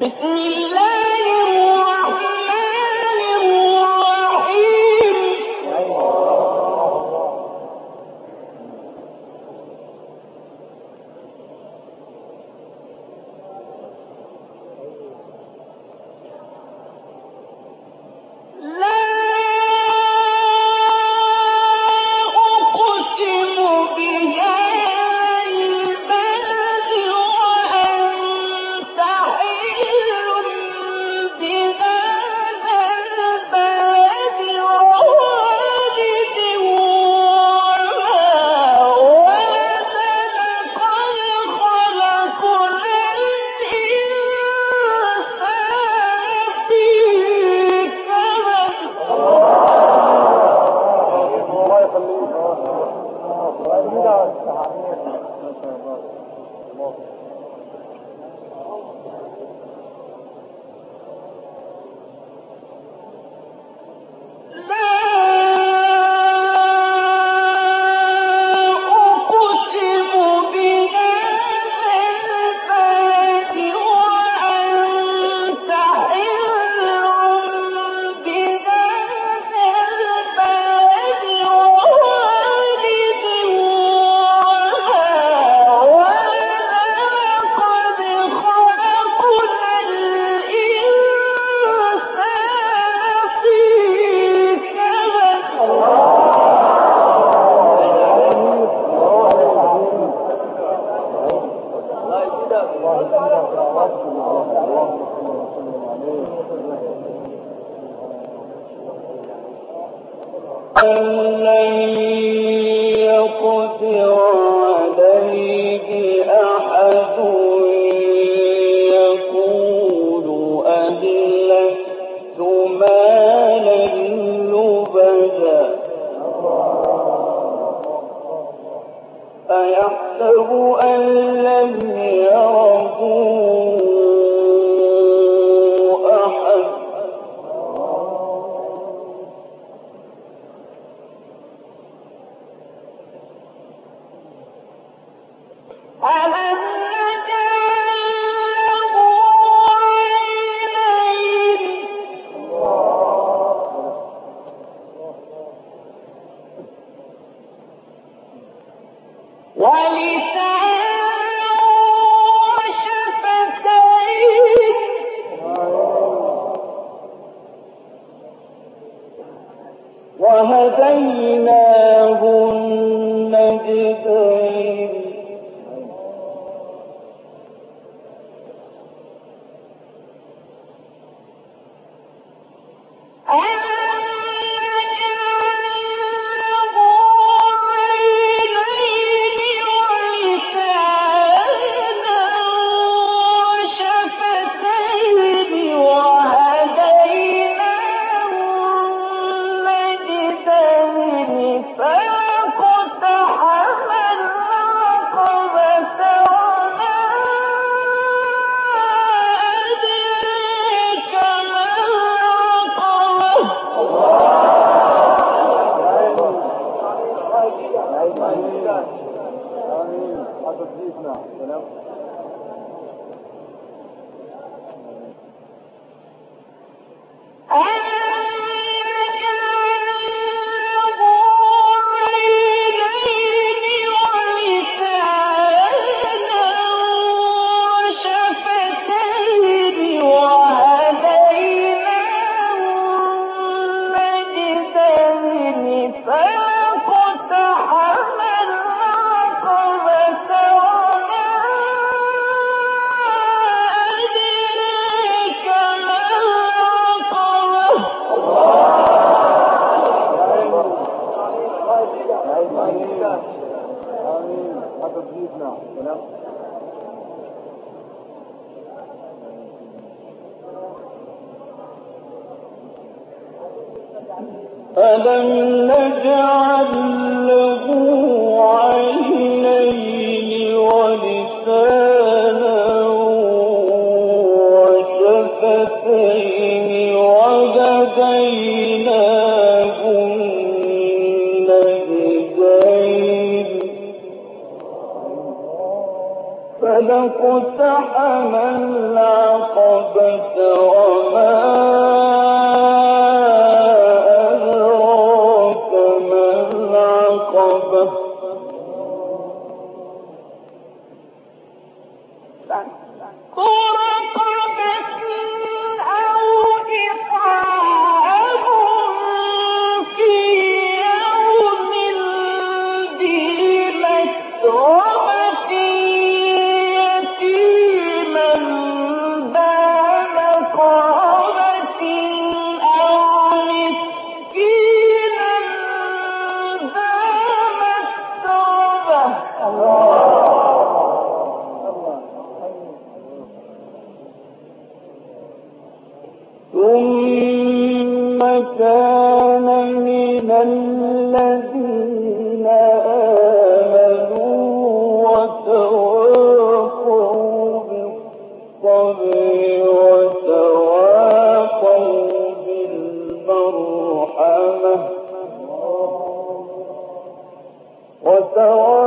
بسم الله لن يقدر عليه أحد Amém. A justiça, entendeu? آمين ألم نجعل فلقتحم العقبة وما أدراك العقبة. وتواصوا